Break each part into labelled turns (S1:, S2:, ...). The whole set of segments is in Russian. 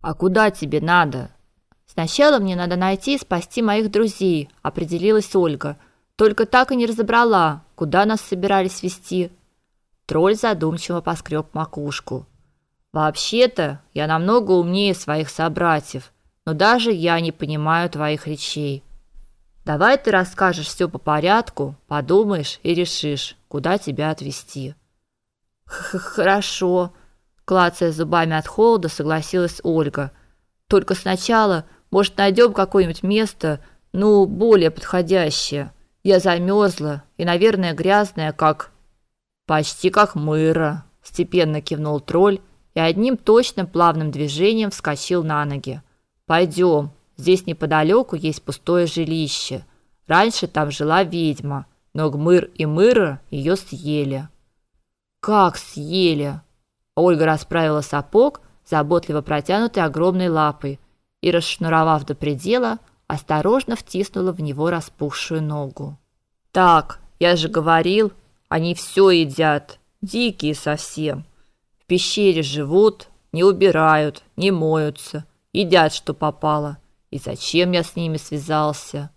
S1: А куда тебе надо?
S2: Сначала мне надо найти и спасти моих друзей, определилась Ольга. Только так и не разобрала, куда нас собирались вести.
S1: Тролль задумчиво поскреб макушку. Вообще-то, я намного умнее своих собратьев, но даже я не понимаю твоих речей. Давай ты расскажешь все по порядку, подумаешь и решишь, куда тебя отвезти.
S2: Хорошо, клацая зубами от холода, согласилась Ольга. Только сначала, может, найдем какое-нибудь место, ну, более подходящее. Я замерзла и, наверное, грязная, как
S1: почти как мыра, степенно кивнул тролль и одним точным плавным движением вскочил на ноги. Пойдем, Здесь неподалеку есть пустое жилище. Раньше там жила ведьма, но Гмыр и Мыра ее съели.
S2: Как съели?
S1: Ольга расправила сапог, заботливо протянутый огромной лапой, и расшнуровав до предела, осторожно втиснула в него распухшую ногу. Так, я же говорил, они все едят, дикие совсем. В пещере живут, не убирают, не моются, едят что попало. И зачем я с ними связался?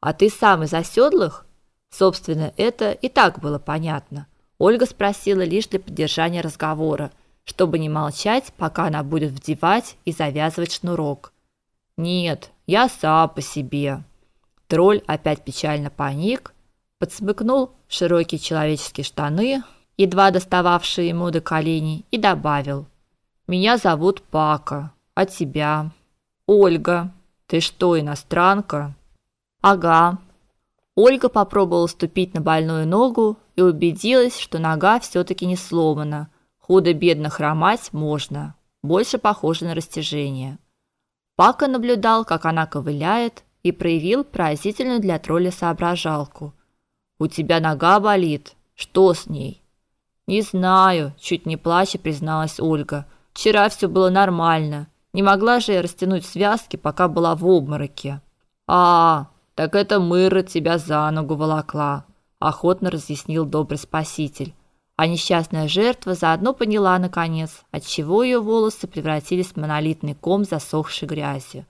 S1: А ты сам из оседлых? Собственно, это и так было понятно. Ольга спросила лишь для поддержания разговора, чтобы не молчать, пока она будет вдевать и завязывать шнурок. Нет, я сам по себе. Тролль опять печально поник, подсмыкнул широкие человеческие штаны, едва достававшие ему до коленей, и добавил: "Меня зовут Пака, а тебя?" Ольга, ты что, иностранка?
S2: Ага. Ольга попробовала ступить на больную ногу и убедилась, что нога все таки не сломана. Худо-бедно хромать можно, больше похоже на растяжение. Пака наблюдал, как она ковыляет, и проявил поразительную для тролля соображалку. У тебя нога болит. Что с ней?
S1: Не знаю, чуть не плача призналась Ольга. Вчера все было нормально. Не могла же я растянуть связки, пока была в обмороке. А, так это Мыра тебя за ногу волокла, охотно разъяснил добрый спаситель. А несчастная жертва заодно поняла наконец, отчего ее волосы превратились в монолитный ком засохшей грязи.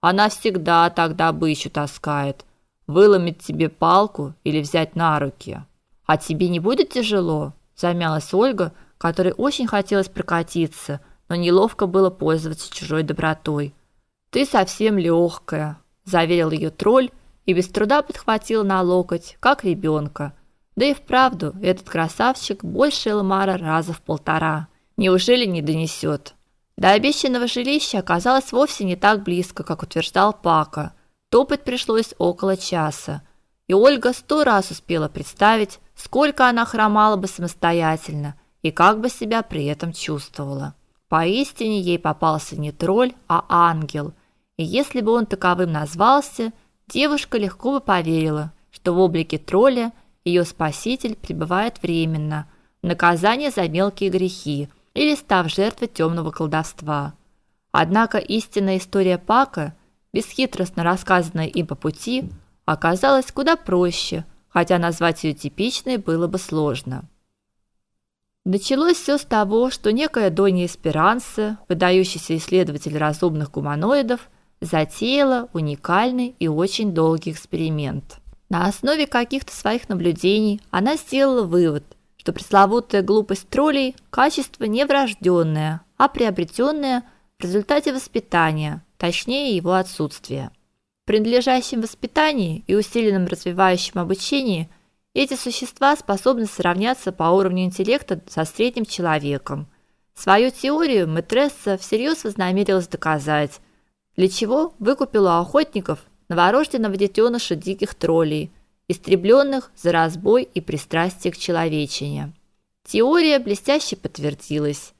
S1: Она всегда так добычу таскает. Выломить тебе палку или взять на руки. А тебе не будет тяжело? Замялась Ольга, которой очень хотелось прокатиться – но неловко было пользоваться чужой добротой. Ты совсем легкая, заверил ее тролль и без труда подхватил на локоть, как ребенка. Да и вправду, этот красавчик больше Элмара раза в полтора. Неужели не донесет? До обещанного жилища оказалось вовсе не так близко, как утверждал Пака. Топать пришлось около часа. И Ольга сто раз успела представить, сколько она хромала бы самостоятельно и как бы себя при этом чувствовала. Поистине ей попался не тролль, а ангел. И если бы он таковым назвался, девушка легко бы поверила, что в облике тролля ее спаситель пребывает временно, в наказание за мелкие грехи или став жертвой темного колдовства. Однако истинная история Пака, бесхитростно рассказанная им по пути, оказалась куда проще, хотя назвать ее типичной было бы сложно. Началось все с того, что некая Донья Эсперанса, выдающийся исследователь разумных гуманоидов, затеяла уникальный и очень долгий эксперимент. На основе каких-то своих наблюдений она сделала вывод, что пресловутая глупость троллей – качество не врожденное, а приобретенное в результате воспитания, точнее его отсутствия. При надлежащем воспитании и усиленном развивающем обучении – эти существа способны сравняться по уровню интеллекта со средним человеком. Свою теорию Мэтресса всерьез вознамерилась доказать, для чего выкупила у охотников новорожденного детеныша диких троллей, истребленных за разбой и пристрастие к человечине. Теория блестяще подтвердилась.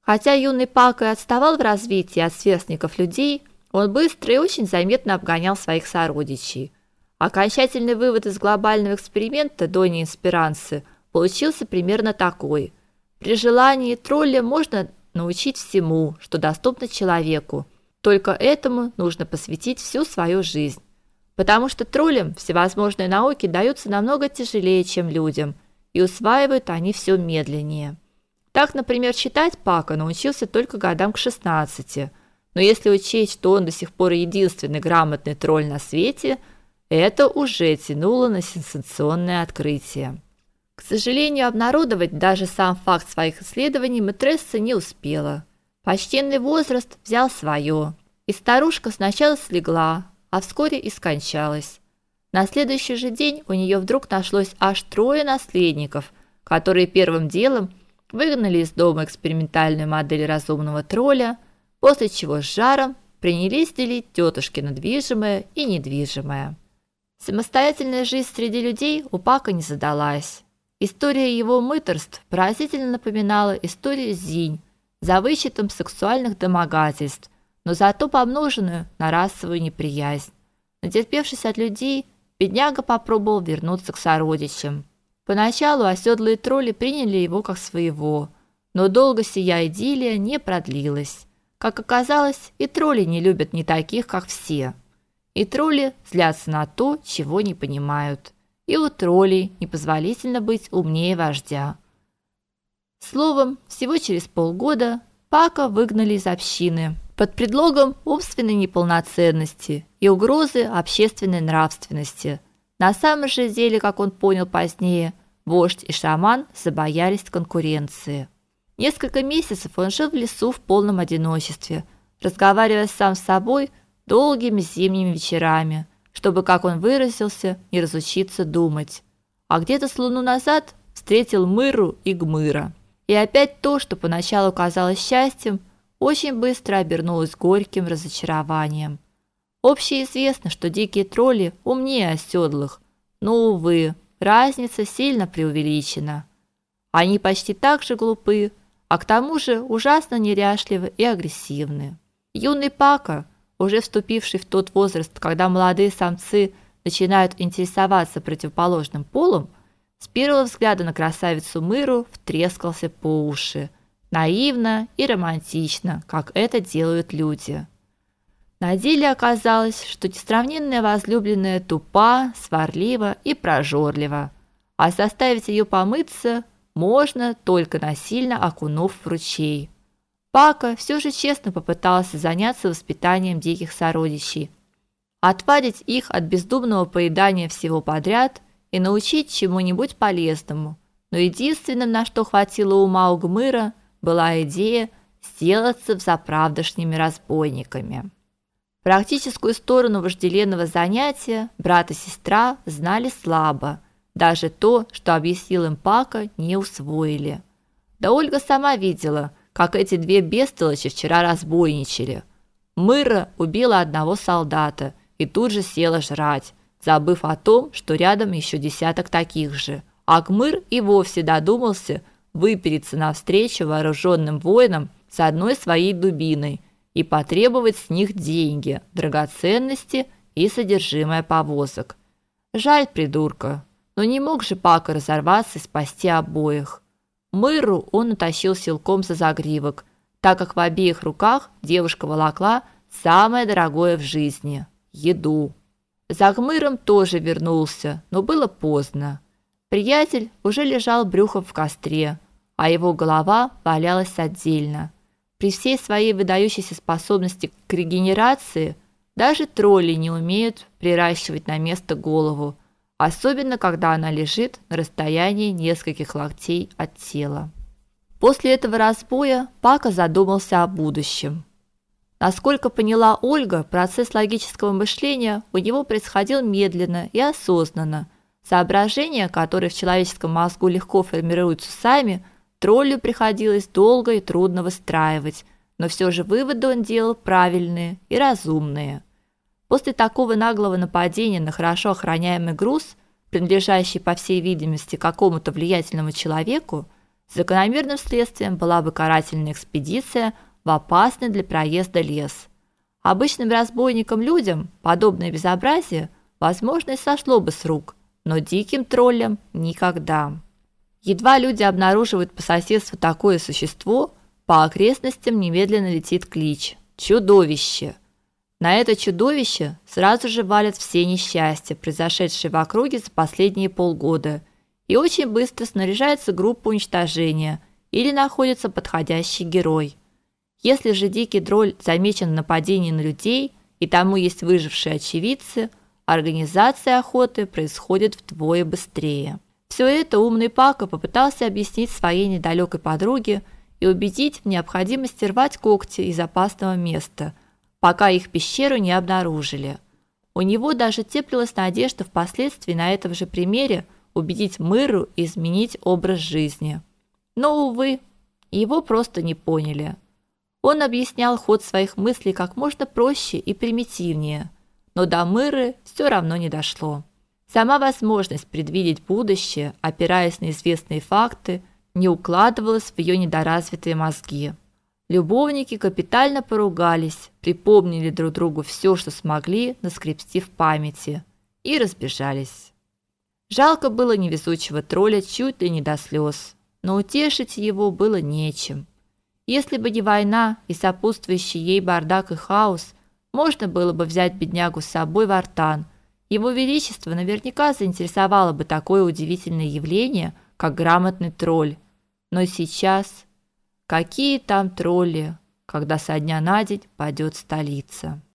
S1: Хотя юный Пак и отставал в развитии от сверстников людей, он быстро и очень заметно обгонял своих сородичей – Окончательный вывод из глобального эксперимента Дони Инспирансы получился примерно такой: при желании тролля можно научить всему, что доступно человеку. Только этому нужно посвятить всю свою жизнь. Потому что троллям всевозможные науки даются намного тяжелее, чем людям, и усваивают они все медленнее. Так, например, читать Пака научился только годам к 16, Но если учесть, что он до сих пор единственный грамотный тролль на свете, это уже тянуло на сенсационное открытие. К сожалению, обнародовать даже сам факт своих исследований Матресса не успела. Почтенный возраст взял свое, и старушка сначала слегла, а вскоре и скончалась. На следующий же день у нее вдруг нашлось аж трое наследников, которые первым делом выгнали из дома экспериментальную модель разумного тролля, после чего с жаром принялись делить тетушкино движимое и недвижимое. Самостоятельная жизнь среди людей у Пака не задалась. История его мытарств поразительно напоминала историю Зинь за вычетом сексуальных домогательств, но зато помноженную на расовую неприязнь. Натерпевшись от людей, бедняга попробовал вернуться к сородичам. Поначалу оседлые тролли приняли его как своего, но долго сия идиллия не продлилась. Как оказалось, и тролли не любят не таких, как все. И тролли злятся на то, чего не понимают и у троллей непозволительно быть умнее вождя. Словом, всего через полгода Пака выгнали из общины под предлогом умственной неполноценности и угрозы общественной нравственности. На самом же деле, как он понял позднее, вождь и шаман забоялись конкуренции. Несколько месяцев он жил в лесу в полном одиночестве, разговаривая сам с собой долгими зимними вечерами – чтобы, как он выразился, не разучиться думать. А где-то с луну назад встретил Мыру и Гмыра. И опять то, что поначалу казалось счастьем, очень быстро обернулось горьким разочарованием. Общеизвестно, что дикие тролли умнее оседлых, но, увы, разница сильно преувеличена. Они почти так же глупы, а к тому же ужасно неряшливы и агрессивны. Юный Пака – уже вступивший в тот возраст, когда молодые самцы начинают интересоваться противоположным полом, с первого взгляда на красавицу Мыру втрескался по уши, наивно и романтично, как это делают люди. На деле оказалось, что несравненная возлюбленная тупа, сварлива и прожорлива, а заставить ее помыться можно только насильно окунув в ручей. Пака все же честно попытался заняться воспитанием диких сородичей, отвадить их от бездумного поедания всего подряд и научить чему-нибудь полезному. Но единственным, на что хватило ума у Гмыра, была идея сделаться взаправдошними разбойниками. Практическую сторону вожделенного занятия брат и сестра знали слабо, даже то, что объяснил им Пака, не усвоили. Да Ольга сама видела – как эти две бестолочи вчера разбойничали. Мыра убила одного солдата и тут же села жрать, забыв о том, что рядом еще десяток таких же. А Гмыр и вовсе додумался выпереться навстречу вооруженным воинам с одной своей дубиной и потребовать с них деньги, драгоценности и содержимое повозок. Жаль придурка, но не мог же Пака разорваться и спасти обоих. Мыру он утащил силком за загривок, так как в обеих руках девушка волокла самое дорогое в жизни еду. За Гмыром тоже вернулся, но было поздно. Приятель уже лежал брюхом в костре, а его голова валялась отдельно. При всей своей выдающейся способности к регенерации даже тролли не умеют приращивать на место голову особенно когда она лежит на расстоянии нескольких локтей от тела. После этого разбоя Пака задумался о будущем. Насколько поняла Ольга, процесс логического мышления у него происходил медленно и осознанно. Соображения, которые в человеческом мозгу легко формируются сами, троллю приходилось долго и трудно выстраивать, но все же выводы он делал правильные и разумные. После такого наглого нападения на хорошо охраняемый груз, принадлежащий по всей видимости какому-то влиятельному человеку, закономерным следствием была бы карательная экспедиция в опасный для проезда лес. Обычным разбойникам-людям подобное безобразие, возможно, и сошло бы с рук, но диким троллям никогда. Едва люди обнаруживают по соседству такое существо, по окрестностям немедленно летит клич: чудовище. На это чудовище сразу же валят все несчастья, произошедшие в округе за последние полгода, и очень быстро снаряжается группа уничтожения или находится подходящий герой.
S2: Если же дикий дроль замечен в нападении на людей, и тому есть выжившие очевидцы, организация охоты происходит вдвое быстрее. Все это умный Пака попытался объяснить своей недалекой подруге и убедить в необходимости рвать когти из опасного места, пока их пещеру не обнаружили. У него даже теплилась надежда впоследствии на этом же примере убедить Мыру изменить образ жизни. Но увы, его просто не поняли. Он объяснял ход своих мыслей как можно проще и примитивнее, но до Мыры все равно не дошло. Сама возможность предвидеть будущее, опираясь на известные факты, не укладывалась в ее недоразвитые мозги. Любовники капитально поругались, припомнили друг другу все, что смогли, наскрести в памяти, и разбежались. Жалко было невезучего тролля чуть ли не до слез, но утешить его было нечем. Если бы не война и сопутствующий ей бардак и хаос, можно было бы взять беднягу с собой в Артан. Его величество наверняка заинтересовало бы такое удивительное явление, как грамотный тролль. Но сейчас какие там тролли, когда со дня на день падет столица?